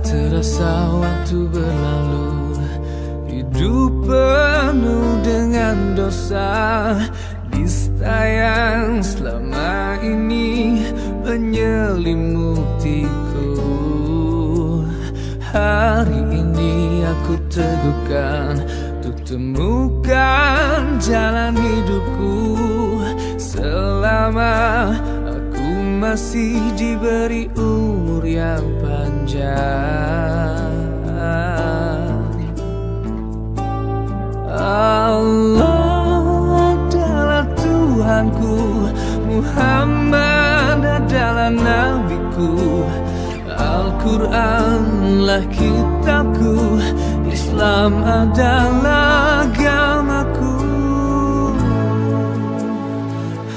terasa waktu berlalu. Hidup penuh dengan dosa. Nista yang selama ini menyelimutiku. Hari ini aku teguhkan Untuk temukan jalan hidupku. Selama aku masih diberi umur yang Allah adalah Tuhanku Muhammad adalah nabiku. Al-Quranlah kitabku Islam adalah agamaku.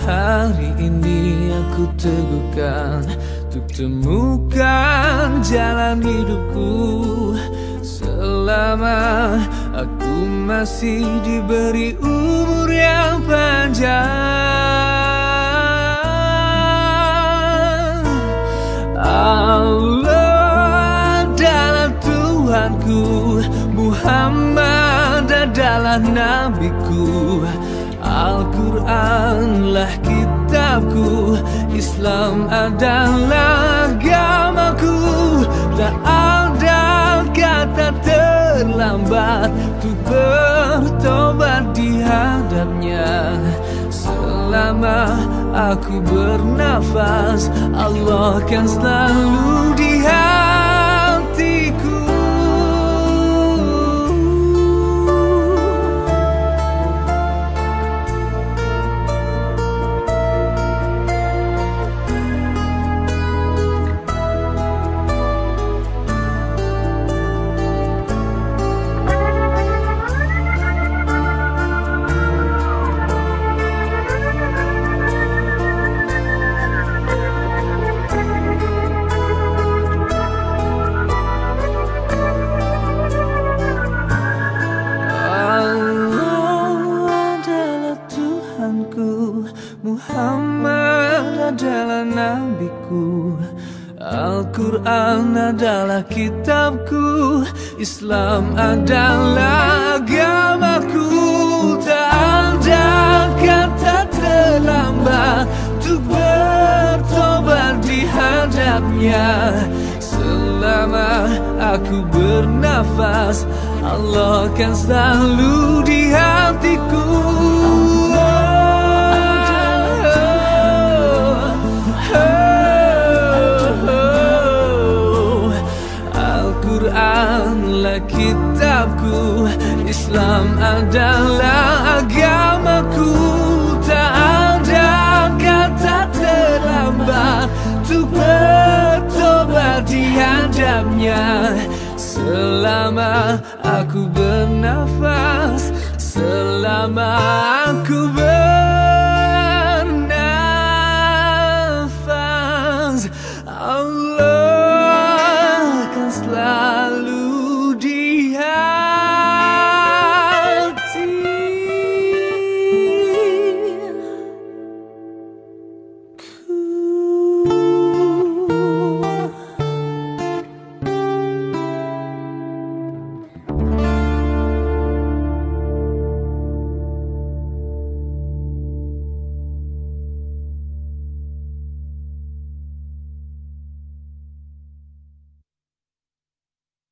Hari ini aku teguhkan Untuk temukan jalan hidupku Selama aku masih diberi umur yang panjang. Allah adalah Tuhanku Muhammad adalah nabiku. Al-Quranlah kitabku Islam adalah agamaku. Tak ada kata terlambat Untuk bertobat di hadapnya. Selama aku bernafas Allah kan selalu Muhammad adalah nabiku. Al-Quran adalah kitabku. Islam adalah agamaku. Tak ada kata terlambat Untuk bertobat di hadapnya. Selama aku bernafas Allah kan selalu di hatiku kitabku. Islam adalah agamaku. Tak ada kata terlambat Untuk bertobat di hadapnya. Selama aku bernafas Selama aku ber